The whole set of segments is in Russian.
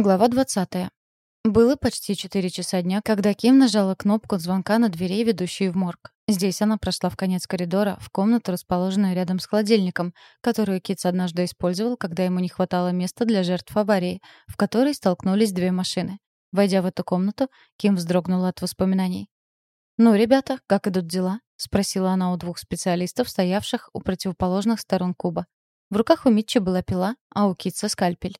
Глава 20. Было почти 4 часа дня, когда Ким нажала кнопку звонка на двери, ведущей в морг. Здесь она прошла в конец коридора, в комнату, расположенную рядом с холодильником, которую Китс однажды использовал, когда ему не хватало места для жертв аварии, в которой столкнулись две машины. Войдя в эту комнату, Ким вздрогнула от воспоминаний. «Ну, ребята, как идут дела?» — спросила она у двух специалистов, стоявших у противоположных сторон куба. В руках у Митча была пила, а у Китса — скальпель.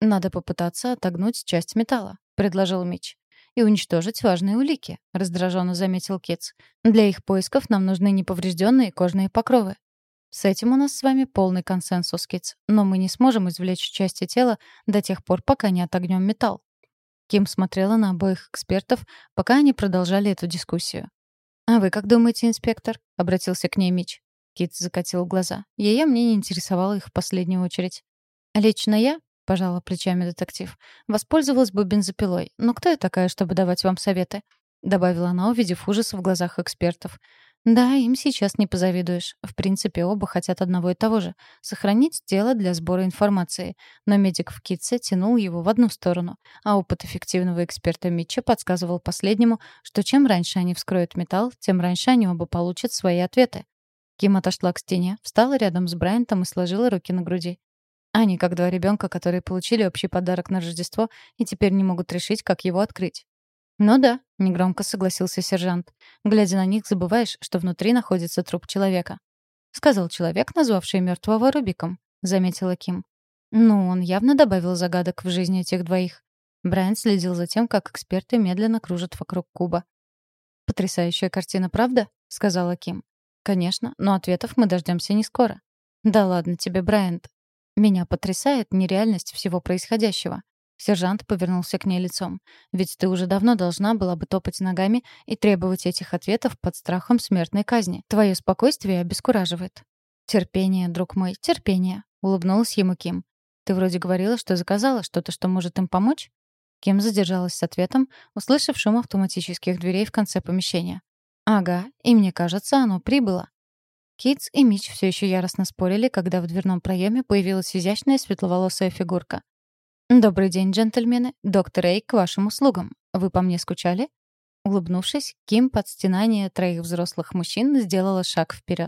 «Надо попытаться отогнуть часть металла», — предложил Митч. «И уничтожить важные улики», — раздраженно заметил Китс. «Для их поисков нам нужны неповрежденные кожные покровы». «С этим у нас с вами полный консенсус, Китс, но мы не сможем извлечь части тела до тех пор, пока не отогнем металл». Ким смотрела на обоих экспертов, пока они продолжали эту дискуссию. «А вы как думаете, инспектор?» — обратился к ней Мич. Кит закатил глаза. Ее мнение интересовало их в последнюю очередь. «Лично я — пожала плечами детектив. «Воспользовалась бы бензопилой. Но кто я такая, чтобы давать вам советы?» — добавила она, увидев ужас в глазах экспертов. «Да, им сейчас не позавидуешь. В принципе, оба хотят одного и того же — сохранить тело для сбора информации. Но медик в Китсе тянул его в одну сторону, а опыт эффективного эксперта Митча подсказывал последнему, что чем раньше они вскроют металл, тем раньше они оба получат свои ответы. Ким отошла к стене, встала рядом с Брайантом и сложила руки на груди. Они как два ребенка, которые получили общий подарок на Рождество и теперь не могут решить, как его открыть. «Ну да», — негромко согласился сержант. «Глядя на них, забываешь, что внутри находится труп человека». «Сказал человек, назвавший мертвого Рубиком», — заметила Ким. «Ну, он явно добавил загадок в жизни этих двоих». Брайан следил за тем, как эксперты медленно кружат вокруг куба. «Потрясающая картина, правда?» — сказала Ким. «Конечно, но ответов мы дождемся не скоро». «Да ладно тебе, Брайант», меня потрясает нереальность всего происходящего. Сержант повернулся к ней лицом. «Ведь ты уже давно должна была бы топать ногами и требовать этих ответов под страхом смертной казни. Твое спокойствие обескураживает». «Терпение, друг мой, терпение», — улыбнулась ему Ким. «Ты вроде говорила, что заказала что-то, что может им помочь?» Ким задержалась с ответом, услышав шум автоматических дверей в конце помещения. «Ага, и мне кажется, оно прибыло». Китс и Мич все еще яростно спорили, когда в дверном проеме появилась изящная светловолосая фигурка. «Добрый день, джентльмены. Доктор Эй к вашим услугам. Вы по мне скучали?» Улыбнувшись, Ким под стенание троих взрослых мужчин сделала шаг вперед.